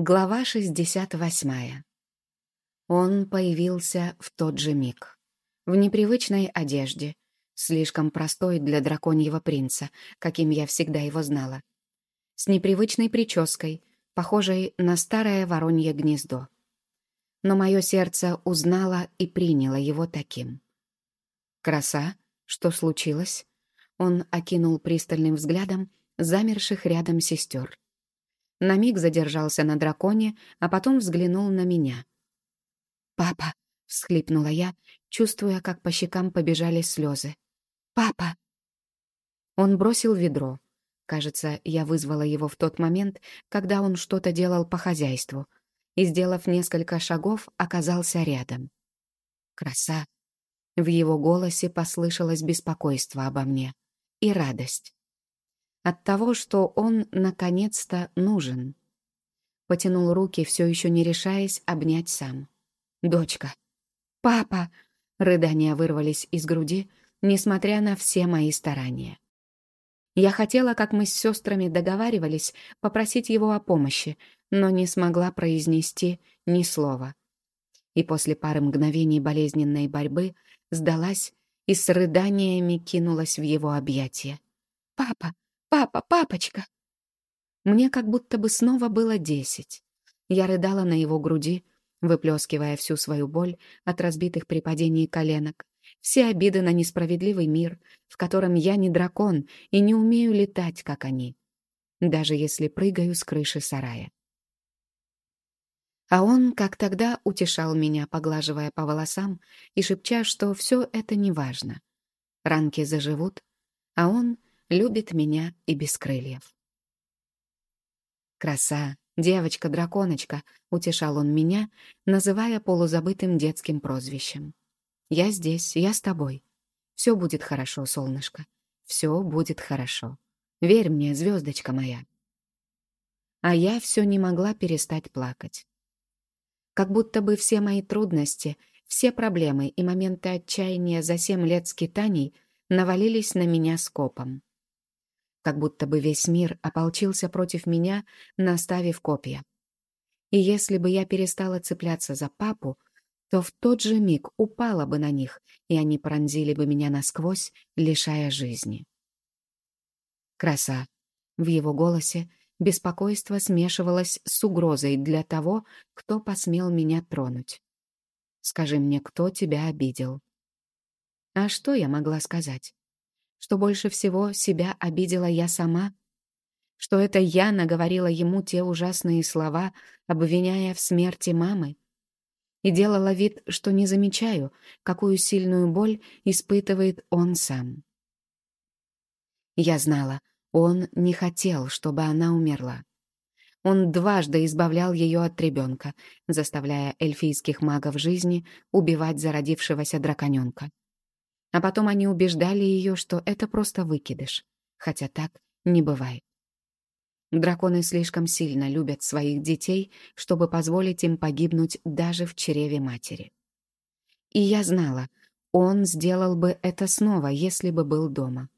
Глава 68. Он появился в тот же миг. В непривычной одежде, слишком простой для драконьего принца, каким я всегда его знала. С непривычной прической, похожей на старое воронье гнездо. Но мое сердце узнало и приняло его таким. «Краса? Что случилось?» Он окинул пристальным взглядом замерших рядом сестер на миг задержался на драконе, а потом взглянул на меня. «Папа!» — всхлипнула я, чувствуя, как по щекам побежали слезы. «Папа!» Он бросил ведро. Кажется, я вызвала его в тот момент, когда он что-то делал по хозяйству, и, сделав несколько шагов, оказался рядом. «Краса!» В его голосе послышалось беспокойство обо мне и радость от того, что он наконец-то нужен. Потянул руки, все еще не решаясь обнять сам. «Дочка! Папа!» Рыдания вырвались из груди, несмотря на все мои старания. Я хотела, как мы с сестрами договаривались, попросить его о помощи, но не смогла произнести ни слова. И после пары мгновений болезненной борьбы сдалась и с рыданиями кинулась в его объятия. «Папа! «Папа, папочка!» Мне как будто бы снова было десять. Я рыдала на его груди, выплескивая всю свою боль от разбитых при падении коленок, все обиды на несправедливый мир, в котором я не дракон и не умею летать, как они, даже если прыгаю с крыши сарая. А он, как тогда, утешал меня, поглаживая по волосам и шепча, что все это неважно. Ранки заживут, а он любит меня и без крыльев. «Краса, девочка-драконочка», — утешал он меня, называя полузабытым детским прозвищем. «Я здесь, я с тобой. Все будет хорошо, солнышко. Все будет хорошо. Верь мне, звездочка моя». А я все не могла перестать плакать. Как будто бы все мои трудности, все проблемы и моменты отчаяния за семь лет скитаний навалились на меня скопом как будто бы весь мир ополчился против меня, наставив копья. И если бы я перестала цепляться за папу, то в тот же миг упала бы на них, и они пронзили бы меня насквозь, лишая жизни. Краса. В его голосе беспокойство смешивалось с угрозой для того, кто посмел меня тронуть. «Скажи мне, кто тебя обидел?» А что я могла сказать? Что больше всего себя обидела я сама, что это я наговорила ему те ужасные слова, обвиняя в смерти мамы, и делала вид, что не замечаю, какую сильную боль испытывает он сам. Я знала, он не хотел, чтобы она умерла. Он дважды избавлял ее от ребенка, заставляя эльфийских магов жизни убивать зародившегося драконенка. А потом они убеждали ее, что это просто выкидыш. Хотя так не бывает. Драконы слишком сильно любят своих детей, чтобы позволить им погибнуть даже в чреве матери. И я знала, он сделал бы это снова, если бы был дома.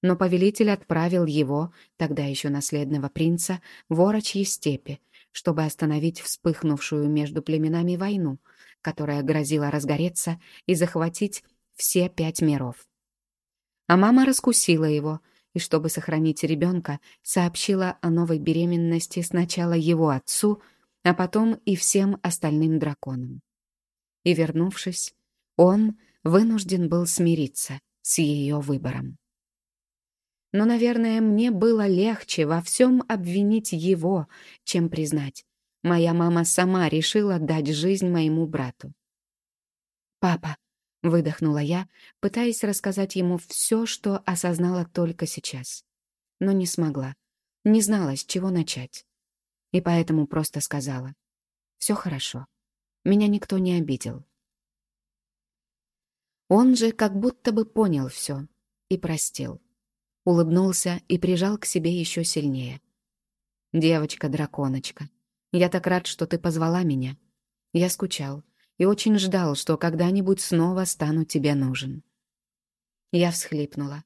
Но повелитель отправил его, тогда еще наследного принца, в Орочьи степи, чтобы остановить вспыхнувшую между племенами войну, которая грозила разгореться и захватить все пять миров. А мама раскусила его, и чтобы сохранить ребенка, сообщила о новой беременности сначала его отцу, а потом и всем остальным драконам. И, вернувшись, он вынужден был смириться с ее выбором. Но, наверное, мне было легче во всем обвинить его, чем признать. Моя мама сама решила дать жизнь моему брату. «Папа, Выдохнула я, пытаясь рассказать ему все, что осознала только сейчас. Но не смогла. Не знала, с чего начать. И поэтому просто сказала. «Все хорошо. Меня никто не обидел». Он же как будто бы понял все и простил. Улыбнулся и прижал к себе еще сильнее. «Девочка-драконочка, я так рад, что ты позвала меня. Я скучал и очень ждал, что когда-нибудь снова стану тебе нужен. Я всхлипнула.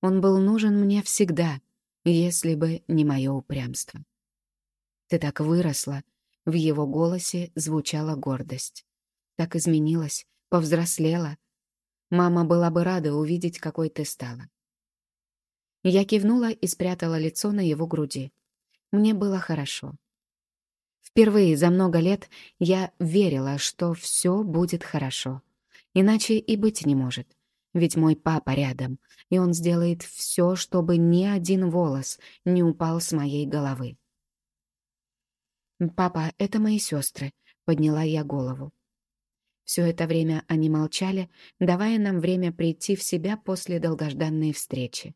Он был нужен мне всегда, если бы не мое упрямство. Ты так выросла. В его голосе звучала гордость. Так изменилась, повзрослела. Мама была бы рада увидеть, какой ты стала. Я кивнула и спрятала лицо на его груди. Мне было хорошо. Впервые за много лет я верила, что все будет хорошо. Иначе и быть не может. Ведь мой папа рядом, и он сделает все, чтобы ни один волос не упал с моей головы. «Папа, это мои сестры», — подняла я голову. Все это время они молчали, давая нам время прийти в себя после долгожданной встречи.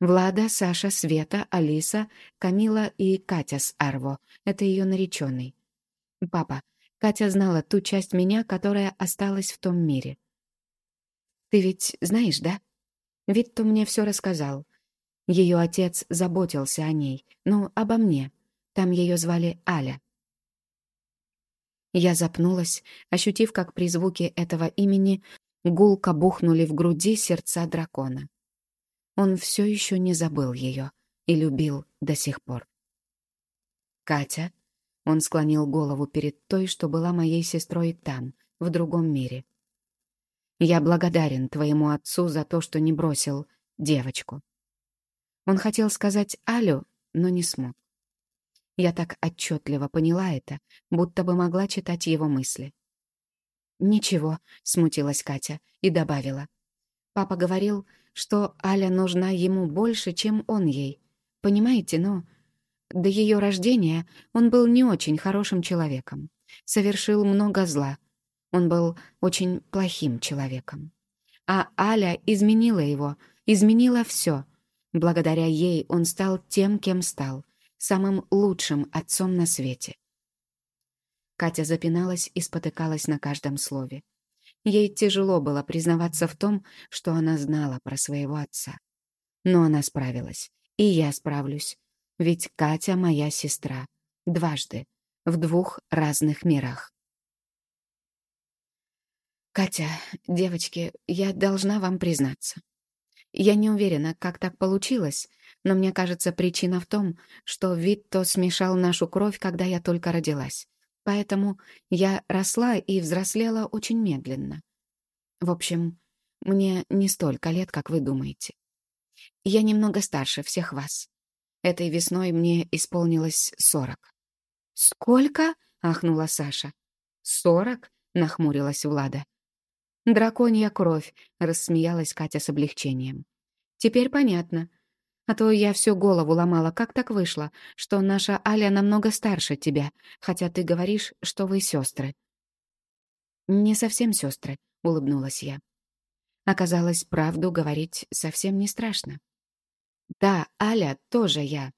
Влада, Саша, Света, Алиса, Камила и Катя с Арво — это ее нареченный. «Папа, Катя знала ту часть меня, которая осталась в том мире. Ты ведь знаешь, да? Витто мне все рассказал. Ее отец заботился о ней, ну, обо мне. Там ее звали Аля. Я запнулась, ощутив, как при звуке этого имени гулко бухнули в груди сердца дракона. Он все еще не забыл ее и любил до сих пор. «Катя?» Он склонил голову перед той, что была моей сестрой там, в другом мире. «Я благодарен твоему отцу за то, что не бросил девочку». Он хотел сказать Алю, но не смог. Я так отчетливо поняла это, будто бы могла читать его мысли. «Ничего», — смутилась Катя и добавила. «Папа говорил, что Аля нужна ему больше, чем он ей. Понимаете, но до ее рождения он был не очень хорошим человеком. Совершил много зла. Он был очень плохим человеком. А Аля изменила его, изменила все. Благодаря ей он стал тем, кем стал — самым лучшим отцом на свете. Катя запиналась и спотыкалась на каждом слове. Ей тяжело было признаваться в том, что она знала про своего отца. Но она справилась, и я справлюсь, ведь Катя моя сестра. Дважды, в двух разных мирах. «Катя, девочки, я должна вам признаться. Я не уверена, как так получилось, но мне кажется, причина в том, что Витто смешал нашу кровь, когда я только родилась. Поэтому я росла и взрослела очень медленно. В общем, мне не столько лет, как вы думаете. Я немного старше всех вас. Этой весной мне исполнилось сорок. «Сколько?» — ахнула Саша. «Сорок?» — нахмурилась Влада. «Драконья кровь», — рассмеялась Катя с облегчением. «Теперь понятно. А то я всю голову ломала, как так вышло, что наша Аля намного старше тебя, хотя ты говоришь, что вы сестры. «Не совсем сестры», — улыбнулась я. Оказалось, правду говорить совсем не страшно. Да, Аля тоже я.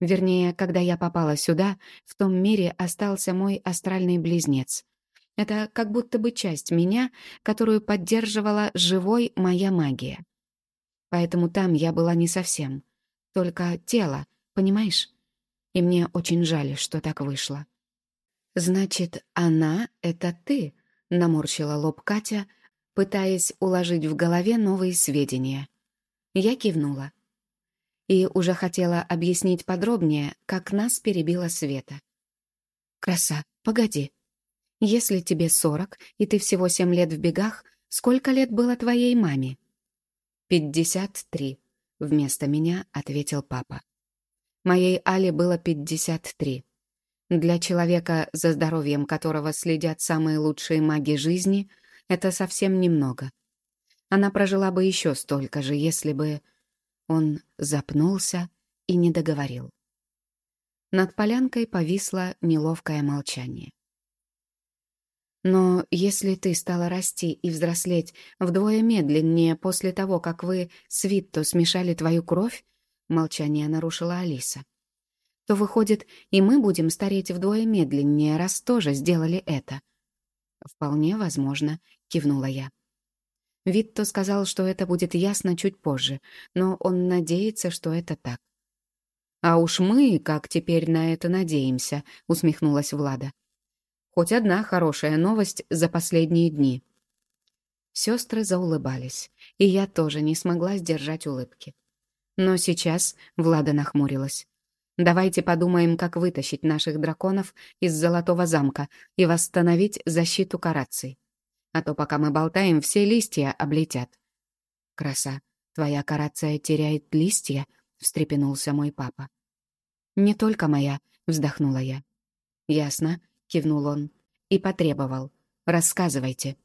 Вернее, когда я попала сюда, в том мире остался мой астральный близнец. Это как будто бы часть меня, которую поддерживала живой моя магия. Поэтому там я была не совсем. Только тело, понимаешь? И мне очень жаль, что так вышло. «Значит, она — это ты?» — наморщила лоб Катя, пытаясь уложить в голове новые сведения. Я кивнула. И уже хотела объяснить подробнее, как нас перебила Света. «Краса, погоди. Если тебе сорок, и ты всего семь лет в бегах, сколько лет было твоей маме?» «Пятьдесят три», — вместо меня ответил папа. Моей Але было пятьдесят три. Для человека, за здоровьем которого следят самые лучшие маги жизни, это совсем немного. Она прожила бы еще столько же, если бы... Он запнулся и не договорил. Над полянкой повисло неловкое молчание. Но если ты стала расти и взрослеть вдвое медленнее после того, как вы с Витто смешали твою кровь, молчание нарушила Алиса, то, выходит, и мы будем стареть вдвое медленнее, раз тоже сделали это. «Вполне возможно», — кивнула я. Витто сказал, что это будет ясно чуть позже, но он надеется, что это так. «А уж мы, как теперь на это надеемся», — усмехнулась Влада. Хоть одна хорошая новость за последние дни. Сестры заулыбались, и я тоже не смогла сдержать улыбки. Но сейчас Влада нахмурилась. Давайте подумаем, как вытащить наших драконов из Золотого замка и восстановить защиту караций. А то пока мы болтаем, все листья облетят. Краса, твоя карация теряет листья? встрепенулся мой папа. Не только моя, вздохнула я. Ясно, кивнул он и потребовал. Рассказывайте.